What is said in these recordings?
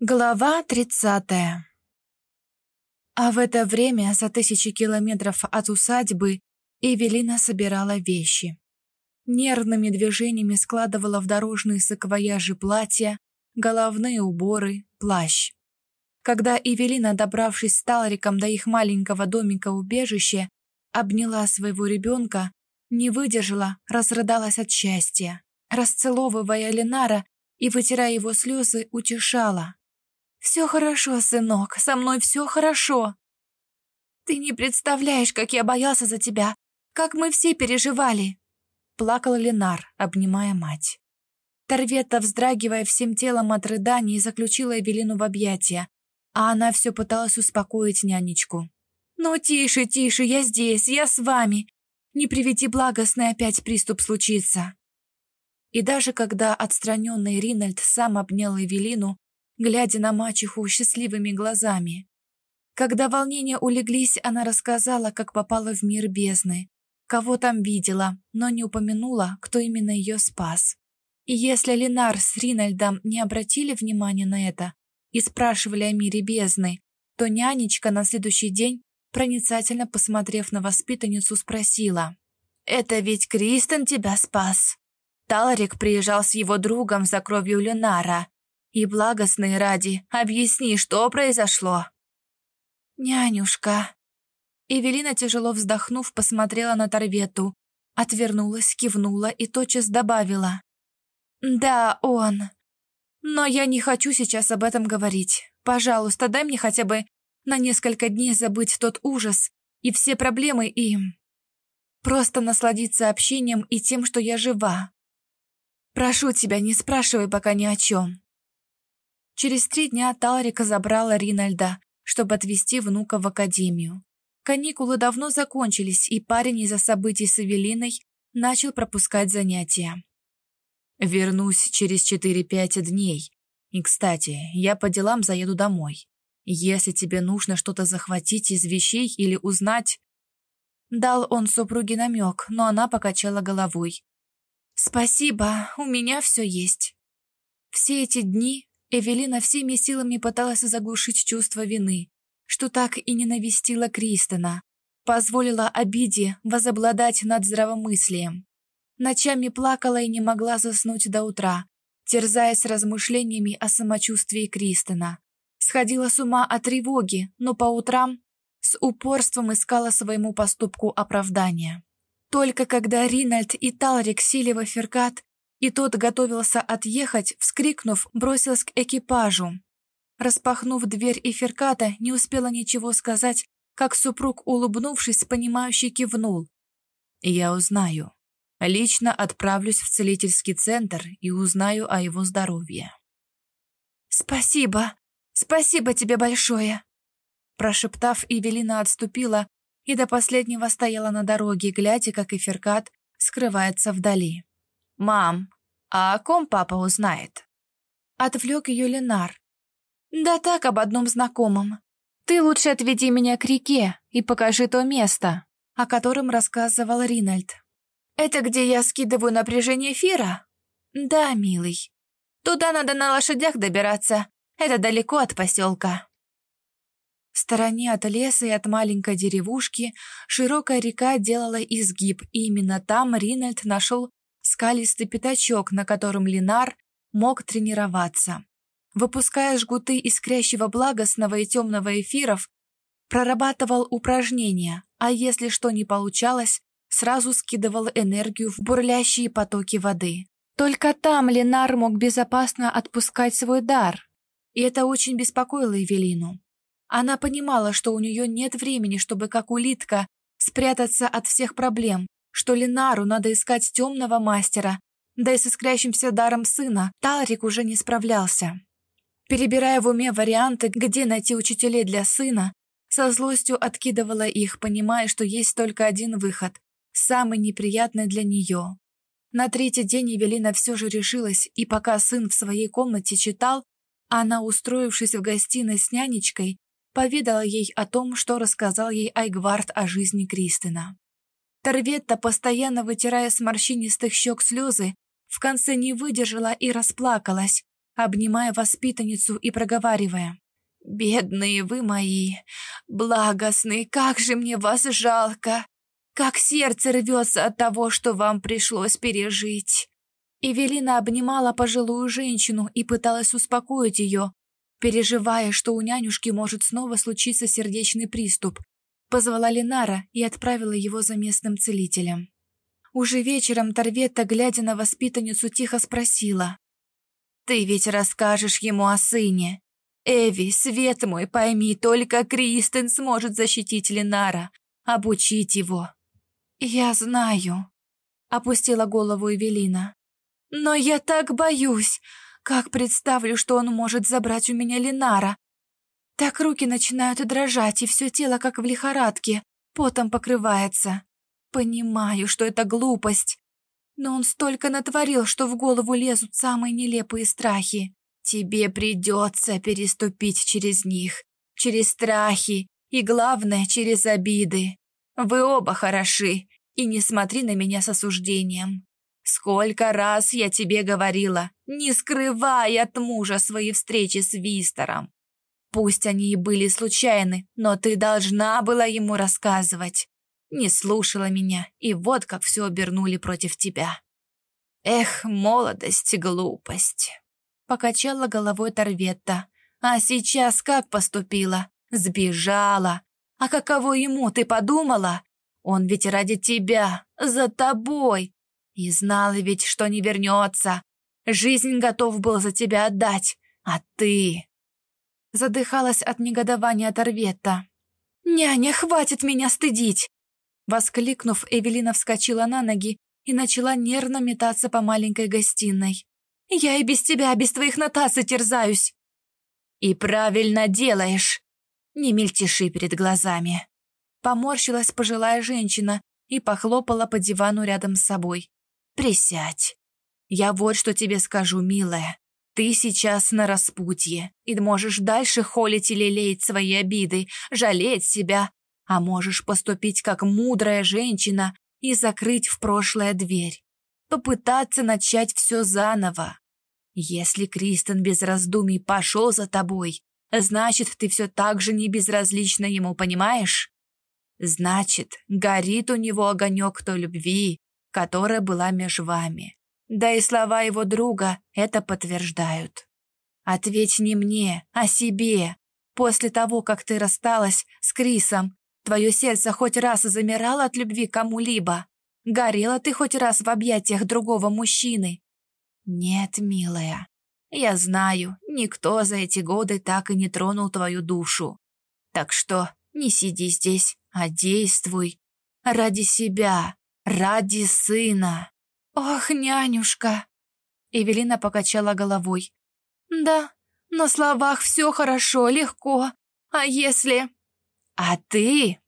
Глава тридцатая А в это время, за тысячи километров от усадьбы, Эвелина собирала вещи. Нервными движениями складывала в дорожные саквояжи платья, головные уборы, плащ. Когда Эвелина, добравшись с Талриком до их маленького домика-убежища, обняла своего ребенка, не выдержала, разрыдалась от счастья. Расцеловывая Ленара и, вытирая его слезы, утешала. «Все хорошо, сынок, со мной все хорошо. Ты не представляешь, как я боялся за тебя, как мы все переживали!» Плакал Ленар, обнимая мать. Торвета, вздрагивая всем телом от рыданий, заключила Эвелину в объятия, а она все пыталась успокоить нянечку. «Ну, тише, тише, я здесь, я с вами. Не приведи благостный опять приступ случиться». И даже когда отстраненный Ринальд сам обнял Эвелину, глядя на мачеху счастливыми глазами. Когда волнения улеглись, она рассказала, как попала в мир бездны, кого там видела, но не упомянула, кто именно ее спас. И если Ленар с Ринальдом не обратили внимания на это и спрашивали о мире бездны, то нянечка на следующий день, проницательно посмотрев на воспитанницу, спросила. «Это ведь Кристен тебя спас?» Таларик приезжал с его другом за кровью Ленара, и благостный ради, объясни, что произошло?» «Нянюшка...» Эвелина, тяжело вздохнув, посмотрела на Торвету, отвернулась, кивнула и тотчас добавила. «Да, он. Но я не хочу сейчас об этом говорить. Пожалуйста, дай мне хотя бы на несколько дней забыть тот ужас и все проблемы и... Просто насладиться общением и тем, что я жива. Прошу тебя, не спрашивай пока ни о чем. Через три дня Талрика забрала Ринальда, чтобы отвезти внука в академию. Каникулы давно закончились, и парень из-за событий с Эвелиной начал пропускать занятия. «Вернусь через четыре-пять дней. И, кстати, я по делам заеду домой. Если тебе нужно что-то захватить из вещей или узнать...» Дал он супруге намек, но она покачала головой. «Спасибо, у меня все есть». Все эти дни Эвелина всеми силами пыталась заглушить чувство вины, что так и не навестила Кристона, позволила обиде возобладать над здравомыслием. Ночами плакала и не могла заснуть до утра, терзаясь размышлениями о самочувствии Кристона. Сходила с ума от тревоги, но по утрам с упорством искала своему поступку оправдания. Только когда Ринальд и Талрик сели в эфиркат, и тот готовился отъехать, вскрикнув, бросилась к экипажу. Распахнув дверь эфирката, не успела ничего сказать, как супруг, улыбнувшись, понимающе кивнул. «Я узнаю. Лично отправлюсь в целительский центр и узнаю о его здоровье». «Спасибо! Спасибо тебе большое!» Прошептав, Эвелина отступила и до последнего стояла на дороге, глядя, как эфиркат скрывается вдали. «Мам, а о ком папа узнает?» Отвлек ее Ленар. «Да так, об одном знакомом. Ты лучше отведи меня к реке и покажи то место, о котором рассказывал Ринальд. Это где я скидываю напряжение эфира?» «Да, милый. Туда надо на лошадях добираться. Это далеко от поселка». В стороне от леса и от маленькой деревушки широкая река делала изгиб, и именно там Ринальд нашел скалистый пятачок, на котором Линар мог тренироваться. Выпуская жгуты искрящего благостного и темного эфиров, прорабатывал упражнения, а если что не получалось, сразу скидывал энергию в бурлящие потоки воды. Только там Ленар мог безопасно отпускать свой дар, и это очень беспокоило Эвелину. Она понимала, что у нее нет времени, чтобы, как улитка, спрятаться от всех проблем, что Ленару надо искать темного мастера, да и с искрящимся даром сына Талрик уже не справлялся. Перебирая в уме варианты, где найти учителей для сына, со злостью откидывала их, понимая, что есть только один выход, самый неприятный для нее. На третий день Евелина все же решилась, и пока сын в своей комнате читал, она, устроившись в гостиной с нянечкой, поведала ей о том, что рассказал ей Айгвард о жизни Кристина. Торветта, постоянно вытирая с морщинистых щек слезы, в конце не выдержала и расплакалась, обнимая воспитанницу и проговаривая. «Бедные вы мои, благостные, как же мне вас жалко! Как сердце рвется от того, что вам пришлось пережить!» Эвелина обнимала пожилую женщину и пыталась успокоить ее, переживая, что у нянюшки может снова случиться сердечный приступ. Позвала Ленара и отправила его за местным целителем. Уже вечером Торветта, глядя на воспитанницу, тихо спросила. «Ты ведь расскажешь ему о сыне. Эви, свет мой, пойми, только Кристен сможет защитить Ленара, обучить его». «Я знаю», — опустила голову Эвелина. «Но я так боюсь. Как представлю, что он может забрать у меня Ленара? Так руки начинают дрожать, и все тело как в лихорадке, потом покрывается. Понимаю, что это глупость, но он столько натворил, что в голову лезут самые нелепые страхи. Тебе придется переступить через них, через страхи и, главное, через обиды. Вы оба хороши, и не смотри на меня с осуждением. Сколько раз я тебе говорила, не скрывай от мужа свои встречи с Вистером. Пусть они и были случайны, но ты должна была ему рассказывать. Не слушала меня, и вот как все обернули против тебя. Эх, молодость глупость. Покачала головой Торветта. А сейчас как поступила? Сбежала. А каково ему, ты подумала? Он ведь ради тебя, за тобой, и знал ведь, что не вернется. Жизнь готов был за тебя отдать, а ты...» Задыхалась от негодования Торветта. «Няня, хватит меня стыдить!» Воскликнув, Эвелина вскочила на ноги и начала нервно метаться по маленькой гостиной. «Я и без тебя, без твоих нотаций терзаюсь!» «И правильно делаешь!» «Не мельтеши перед глазами!» Поморщилась пожилая женщина и похлопала по дивану рядом с собой. Присядь. Я вот что тебе скажу, милая. Ты сейчас на распутье и можешь дальше холить и лелеять свои обиды, жалеть себя, а можешь поступить как мудрая женщина и закрыть в прошлое дверь. Попытаться начать все заново. Если Кристен без раздумий пошел за тобой, значит, ты все так же не безразлична ему, понимаешь? Значит, горит у него огонек той любви, которая была меж вами. Да и слова его друга это подтверждают. Ответь не мне, а себе. После того, как ты рассталась с Крисом, твое сердце хоть раз замирало от любви кому-либо? Горела ты хоть раз в объятиях другого мужчины? Нет, милая. Я знаю, никто за эти годы так и не тронул твою душу. Так что не сиди здесь, а действуй. Ради себя, Ради сына. Ох, нянюшка. Эвелина покачала головой. Да, на словах все хорошо, легко. А если... А ты...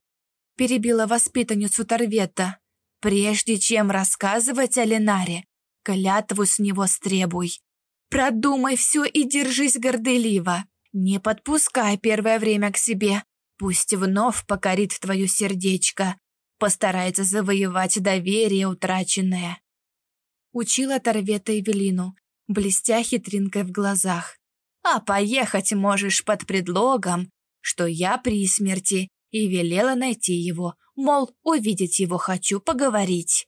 Перебила воспитанницу Торвета. Прежде чем рассказывать о Ленаре, клятву с него стребуй. Продумай все и держись горделиво. Не подпускай первое время к себе. Пусть вновь покорит твое сердечко, постарается завоевать доверие утраченное. Учила Торвета Эвелину, блестя хитринкой в глазах. А поехать можешь под предлогом, что я при смерти и велела найти его, мол, увидеть его хочу, поговорить.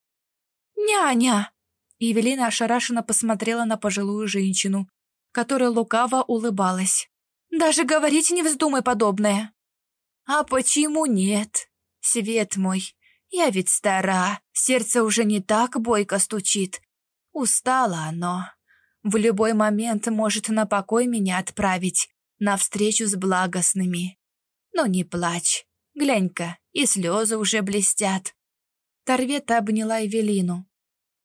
«Няня!» Евелина ошарашенно посмотрела на пожилую женщину, которая лукаво улыбалась. «Даже говорить не вздумай подобное!» «А почему нет? Свет мой, я ведь стара, сердце уже не так бойко стучит. Устало оно. В любой момент может на покой меня отправить, на встречу с благостными. Но не плачь, глянь-ка, и слезы уже блестят. Торвета обняла Эвелину.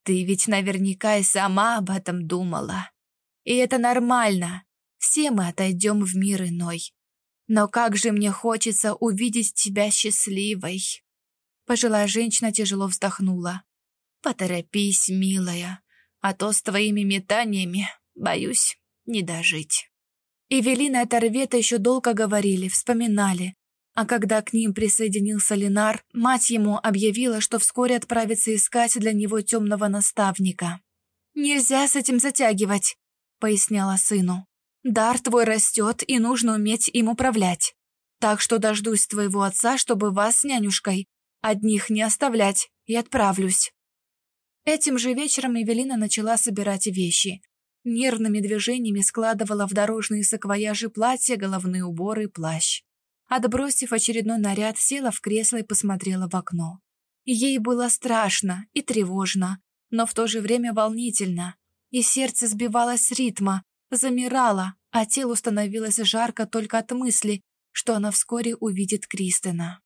Ты ведь наверняка и сама об этом думала. И это нормально. Все мы отойдем в мир иной. Но как же мне хочется увидеть тебя счастливой. Пожилая женщина тяжело вздохнула. «Поторопись, милая, а то с твоими метаниями, боюсь, не дожить». Эвелина и Торвета еще долго говорили, вспоминали. А когда к ним присоединился Ленар, мать ему объявила, что вскоре отправится искать для него темного наставника. «Нельзя с этим затягивать», — поясняла сыну. «Дар твой растет, и нужно уметь им управлять. Так что дождусь твоего отца, чтобы вас с нянюшкой одних не оставлять, и отправлюсь». Этим же вечером Эвелина начала собирать вещи. Нервными движениями складывала в дорожные саквояжи платья, головные уборы и плащ. Отбросив очередной наряд, села в кресло и посмотрела в окно. Ей было страшно и тревожно, но в то же время волнительно, и сердце сбивалось с ритма, замирало, а телу становилось жарко только от мысли, что она вскоре увидит Кристина.